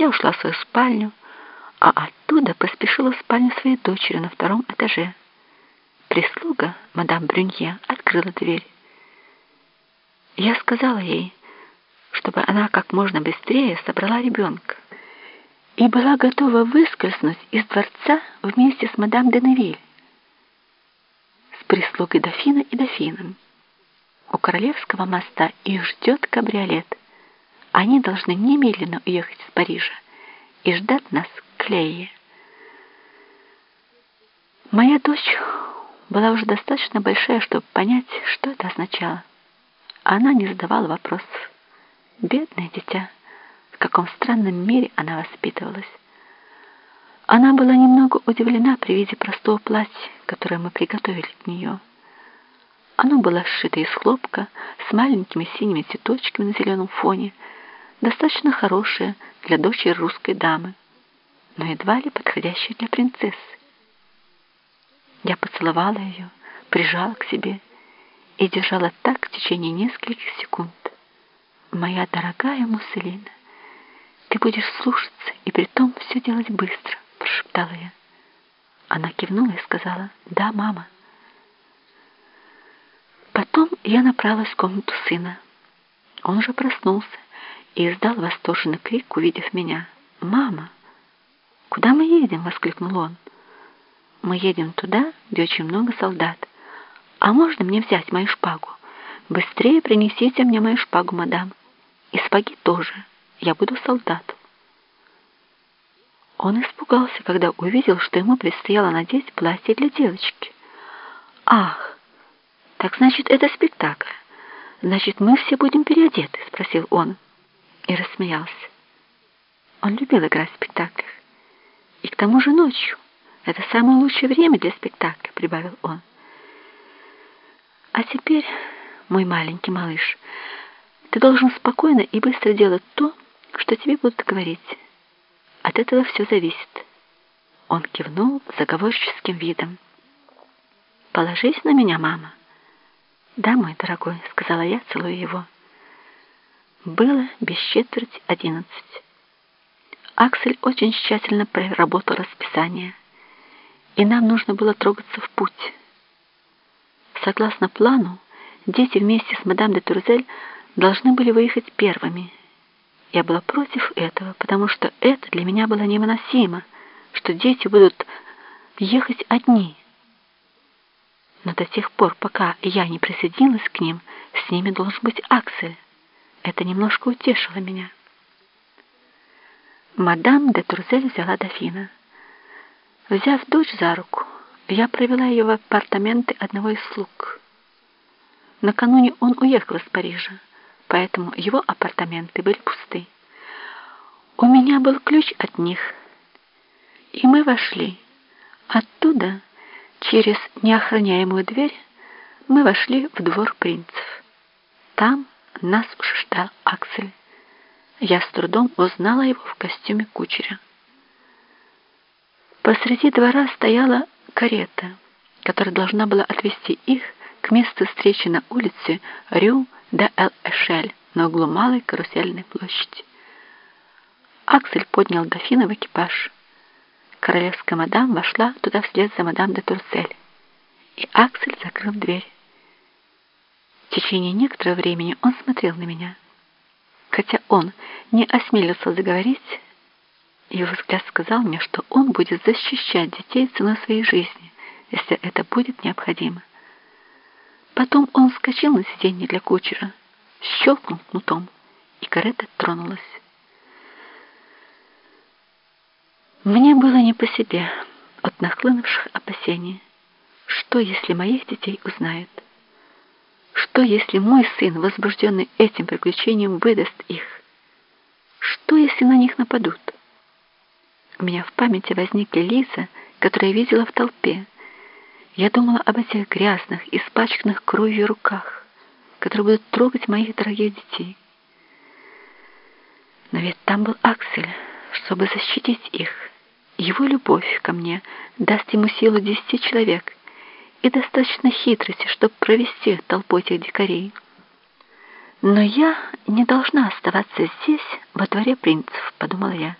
Я ушла в свою спальню, а оттуда поспешила в спальню своей дочери на втором этаже. Прислуга, мадам Брюнье, открыла дверь. Я сказала ей, чтобы она как можно быстрее собрала ребенка и была готова выскользнуть из дворца вместе с мадам Деневиль, с прислугой дофина и дофином. У Королевского моста их ждет кабриолет. Они должны немедленно уехать из Парижа и ждать нас в Клее. Моя дочь была уже достаточно большая, чтобы понять, что это означало. Она не задавала вопросов. Бедное дитя, в каком странном мире она воспитывалась. Она была немного удивлена при виде простого платья, которое мы приготовили для нее. Оно было сшито из хлопка с маленькими синими цветочками на зеленом фоне, достаточно хорошее для дочери русской дамы, но едва ли подходящее для принцессы. Я поцеловала ее, прижала к себе и держала так в течение нескольких секунд. «Моя дорогая Мусселина, ты будешь слушаться и при том все делать быстро», — прошептала я. Она кивнула и сказала «Да, мама». Потом я направилась в комнату сына. Он уже проснулся и издал восторженный крик, увидев меня. «Мама, куда мы едем?» — воскликнул он. «Мы едем туда, где очень много солдат. «А можно мне взять мою шпагу? Быстрее принесите мне мою шпагу, мадам. И сапоги тоже. Я буду солдатом». Он испугался, когда увидел, что ему предстояло надеть платье для девочки. «Ах, так значит, это спектакль. Значит, мы все будем переодеты?» — спросил он и рассмеялся. Он любил играть в спектаклях. И к тому же ночью. Это самое лучшее время для спектакля, прибавил он. А теперь, мой маленький малыш, ты должен спокойно и быстро делать то, что тебе будут говорить. От этого все зависит. Он кивнул заговорческим видом. «Положись на меня, мама». «Да, мой дорогой», — сказала я, целуя его. Было без четверти одиннадцать. Аксель очень тщательно проработал расписание, и нам нужно было трогаться в путь. Согласно плану, дети вместе с мадам де Турзель должны были выехать первыми. Я была против этого, потому что это для меня было невыносимо, что дети будут ехать одни. Но до тех пор, пока я не присоединилась к ним, с ними должен быть Аксель. Это немножко утешило меня. Мадам де Турзель взяла дофина. Взяв дочь за руку, я провела ее в апартаменты одного из слуг. Накануне он уехал из Парижа, поэтому его апартаменты были пусты. У меня был ключ от них, и мы вошли. Оттуда, через неохраняемую дверь, мы вошли в двор принцев. Там нас ждал Аксель. Я с трудом узнала его в костюме кучеря. Посреди двора стояла карета, которая должна была отвезти их к месту встречи на улице Рю де Эл-Эшель на углу Малой Карусельной площади. Аксель поднял дофина в экипаж. Королевская мадам вошла туда вслед за мадам де Турсель, и Аксель закрыл дверь. В течение некоторого времени он смотрел на меня. Хотя он не осмелился заговорить, его взгляд сказал мне, что он будет защищать детей ценой своей жизни, если это будет необходимо. Потом он вскочил на сиденье для кучера, щелкнул кнутом, и карета тронулась. Мне было не по себе от нахлынувших опасений. Что, если моих детей узнают? Что, если мой сын, возбужденный этим приключением, выдаст их? Что, если на них нападут? У меня в памяти возникли лица, которые я видела в толпе. Я думала об этих грязных, испачканных кровью руках, которые будут трогать моих дорогих детей. Но ведь там был Аксель, чтобы защитить их. Его любовь ко мне даст ему силу десяти человек и достаточно хитрости, чтобы провести толпу этих дикарей. Но я не должна оставаться здесь, во дворе принцев, подумала я.